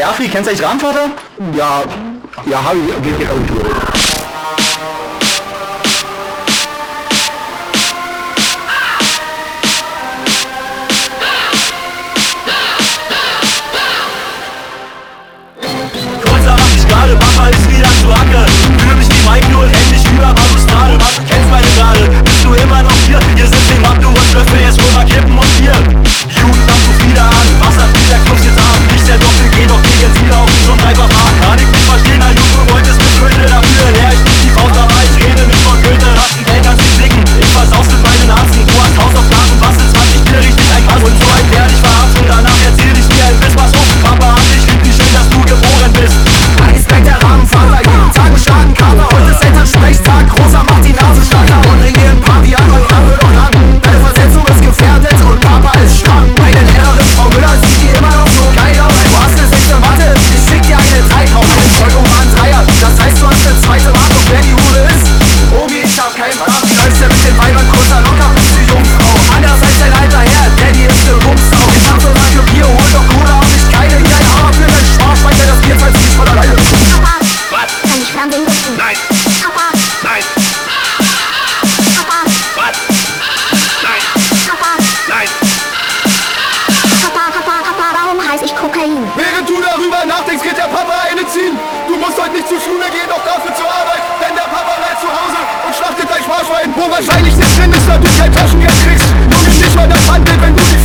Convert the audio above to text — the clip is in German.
Erfi, kennst du eigentlich Rahmenvater? Ja, ja, habe ich, geht Agentur. zur Schule geht, doch dafür zur Arbeit, denn der Papa bleibt zu Hause und schlachtet dein Schwarzwein, wo wahrscheinlich nicht drin ist, dass du kein Taschengeld kriegst. Nur nicht mal das Handel, wenn du die